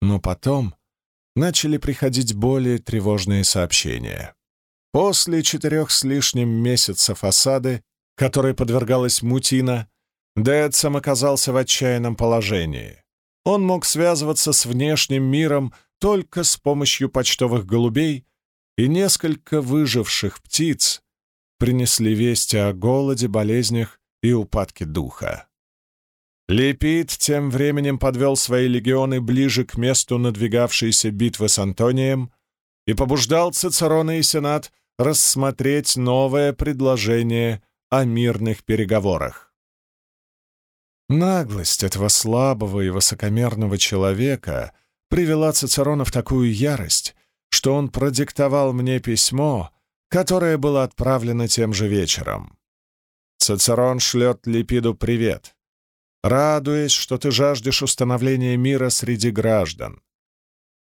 Но потом начали приходить более тревожные сообщения. После четырех с лишним месяцев осады, которой подвергалась Мутина, Дэтсом оказался в отчаянном положении. Он мог связываться с внешним миром только с помощью почтовых голубей, и несколько выживших птиц принесли вести о голоде, болезнях и упадке духа. Лепит тем временем подвел свои легионы ближе к месту надвигавшейся битвы с Антонием и побуждал Цицерона и Сенат рассмотреть новое предложение о мирных переговорах. Наглость этого слабого и высокомерного человека привела Цицерона в такую ярость, что он продиктовал мне письмо, которое было отправлено тем же вечером. Цицерон шлет Липиду привет радуясь, что ты жаждешь установления мира среди граждан.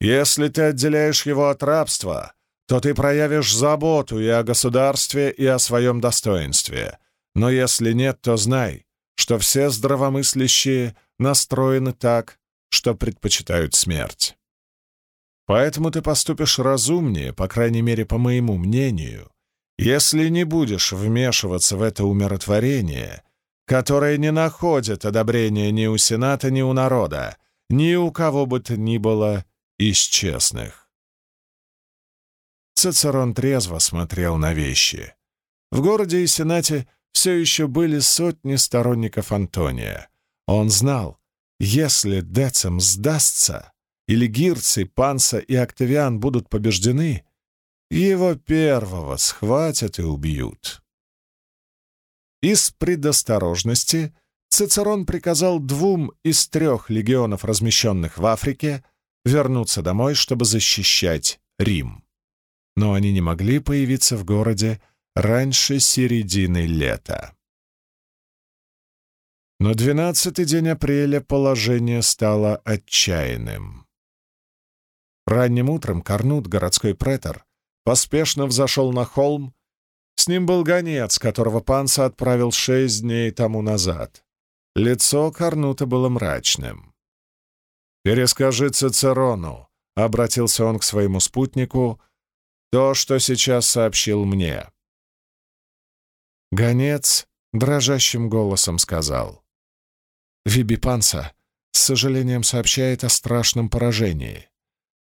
Если ты отделяешь его от рабства, то ты проявишь заботу и о государстве, и о своем достоинстве. Но если нет, то знай, что все здравомыслящие настроены так, что предпочитают смерть. Поэтому ты поступишь разумнее, по крайней мере, по моему мнению, если не будешь вмешиваться в это умиротворение которое не находит одобрения ни у Сената, ни у народа, ни у кого бы то ни было из честных. Цицерон трезво смотрел на вещи. В городе и Сенате все еще были сотни сторонников Антония. Он знал, если Децем сдастся, или Гирций, Панса и Октавиан будут побеждены, его первого схватят и убьют. Из предосторожности Цицерон приказал двум из трех легионов, размещенных в Африке, вернуться домой, чтобы защищать Рим. Но они не могли появиться в городе раньше середины лета. Но двенадцатый день апреля положение стало отчаянным. Ранним утром Корнут, городской претор, поспешно взошел на холм. С ним был гонец, которого Панса отправил шесть дней тому назад. Лицо Корнута было мрачным. «Перескажи Цицерону», — обратился он к своему спутнику, — «то, что сейчас сообщил мне». Гонец дрожащим голосом сказал. Вибипанса с сожалением сообщает о страшном поражении.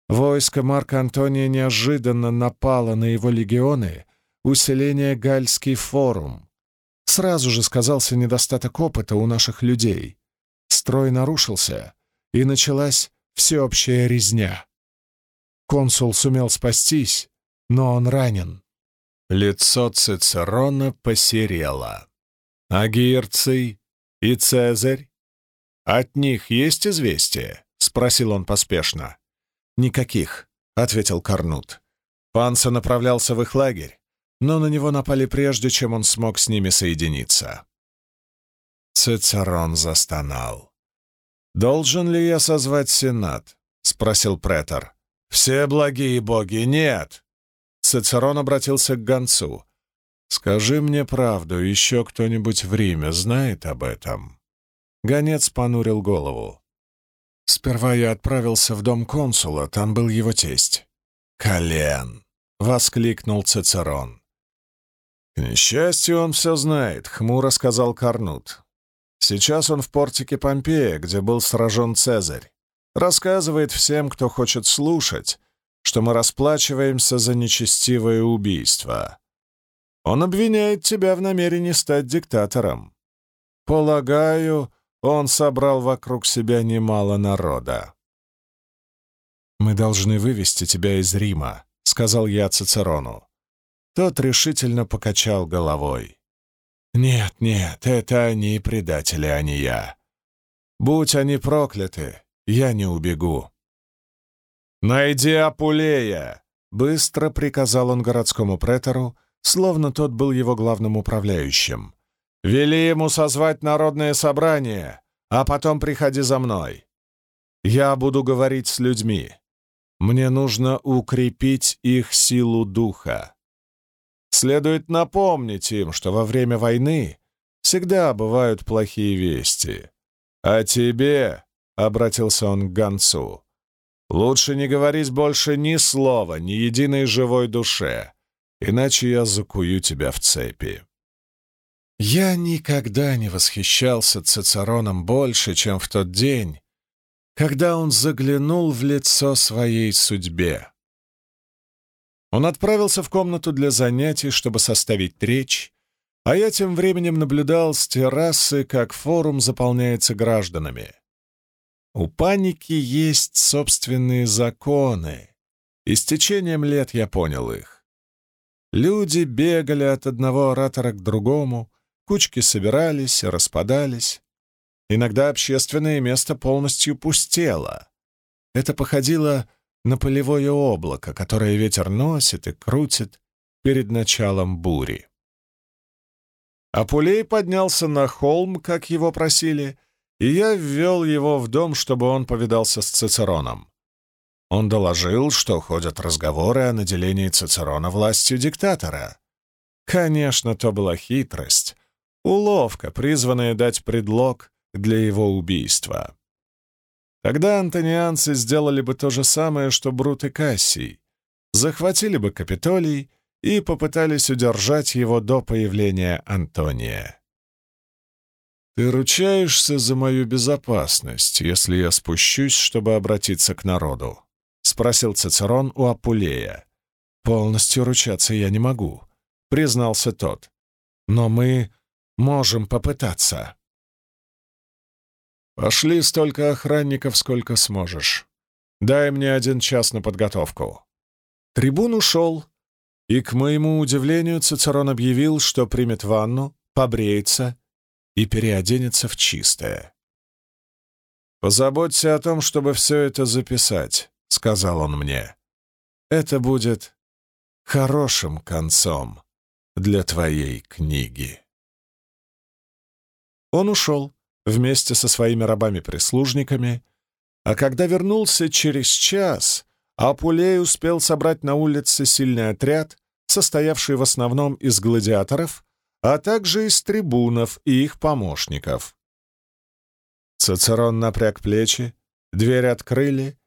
Войско Марка Антония неожиданно напало на его легионы, усиление Гальский форум. Сразу же сказался недостаток опыта у наших людей. Строй нарушился, и началась всеобщая резня. Консул сумел спастись, но он ранен. Лицо Цицерона посерело. А Гирций и Цезарь? От них есть известие? Спросил он поспешно. Никаких, ответил Карнут. Панса направлялся в их лагерь, но на него напали прежде, чем он смог с ними соединиться. Цицерон застонал. «Должен ли я созвать Сенат?» — спросил претор. «Все благие боги, нет!» Цицерон обратился к гонцу. «Скажи мне правду, еще кто-нибудь в Риме знает об этом?» Гонец понурил голову. «Сперва я отправился в дом консула, там был его тесть». «Колен!» — воскликнул Цицерон. «К несчастью, он все знает», — хмуро сказал Карнут. «Сейчас он в портике Помпея, где был сражен Цезарь. Рассказывает всем, кто хочет слушать, что мы расплачиваемся за нечестивое убийство. Он обвиняет тебя в намерении стать диктатором. Полагаю, он собрал вокруг себя немало народа. «Мы должны вывести тебя из Рима», — сказал я Цицерону. Тот решительно покачал головой. «Нет, нет, это они предатели, а не я. Будь они прокляты, я не убегу. «Найди Апулея!» — быстро приказал он городскому претору, словно тот был его главным управляющим. «Вели ему созвать народное собрание, а потом приходи за мной. Я буду говорить с людьми. Мне нужно укрепить их силу духа. Следует напомнить им, что во время войны всегда бывают плохие вести. А тебе, — обратился он к гонцу, Лучше не говорить больше ни слова, ни единой живой душе, иначе я закую тебя в цепи. Я никогда не восхищался Цицероном больше, чем в тот день, когда он заглянул в лицо своей судьбе. Он отправился в комнату для занятий, чтобы составить речь, а я тем временем наблюдал с террасы, как форум заполняется гражданами. У паники есть собственные законы, и с течением лет я понял их. Люди бегали от одного оратора к другому, кучки собирались и распадались. Иногда общественное место полностью пустело. Это походило на полевое облако, которое ветер носит и крутит перед началом бури. Апулей поднялся на холм, как его просили, и я ввел его в дом, чтобы он повидался с Цицероном. Он доложил, что ходят разговоры о наделении Цицерона властью диктатора. Конечно, то была хитрость, уловка, призванная дать предлог для его убийства. Тогда антонианцы сделали бы то же самое, что Брут и Кассий, захватили бы Капитолий и попытались удержать его до появления Антония. «Ты ручаешься за мою безопасность, если я спущусь, чтобы обратиться к народу?» — спросил Цицерон у Апулея. «Полностью ручаться я не могу», — признался тот. «Но мы можем попытаться». «Пошли столько охранников, сколько сможешь. Дай мне один час на подготовку». Трибун ушел, и, к моему удивлению, Цицерон объявил, что примет ванну, побреется и переоденется в чистое. «Позаботься о том, чтобы все это записать», — сказал он мне. «Это будет хорошим концом для твоей книги». Он ушел вместе со своими рабами-прислужниками, а когда вернулся через час, Апулей успел собрать на улице сильный отряд, состоявший в основном из гладиаторов, а также из трибунов и их помощников. Цицерон напряг плечи, дверь открыли,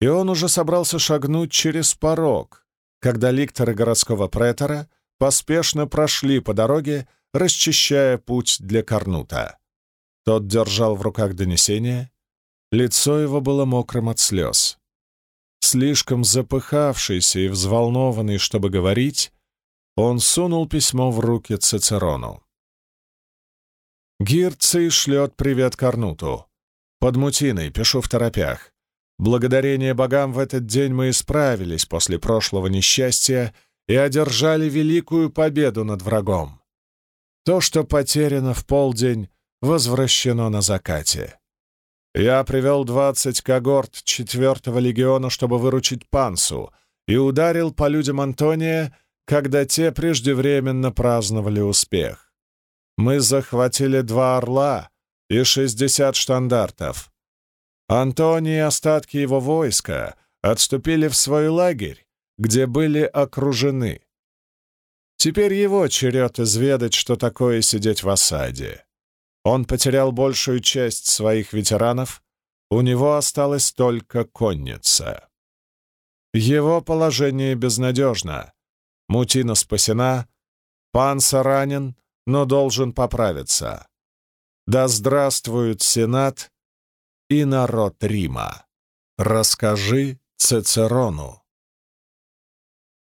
и он уже собрался шагнуть через порог, когда ликторы городского претора поспешно прошли по дороге, расчищая путь для Корнута. Тот держал в руках донесение, лицо его было мокрым от слез. Слишком запыхавшийся и взволнованный, чтобы говорить, он сунул письмо в руки Цицерону. Гирций шлет привет Корнуту. Под мутиной, пишу в торопях. Благодарение богам в этот день мы исправились после прошлого несчастья и одержали великую победу над врагом. То, что потеряно в полдень, возвращено на закате. Я привел двадцать когорт четвертого легиона, чтобы выручить Пансу, и ударил по людям Антония, когда те преждевременно праздновали успех. Мы захватили два орла и шестьдесят штандартов. Антоний и остатки его войска отступили в свой лагерь, где были окружены. Теперь его черед изведать, что такое сидеть в осаде. Он потерял большую часть своих ветеранов, у него осталась только конница. Его положение безнадежно. Мутина спасена, Панса ранен, но должен поправиться. Да здравствует Сенат и народ Рима. Расскажи Цицерону.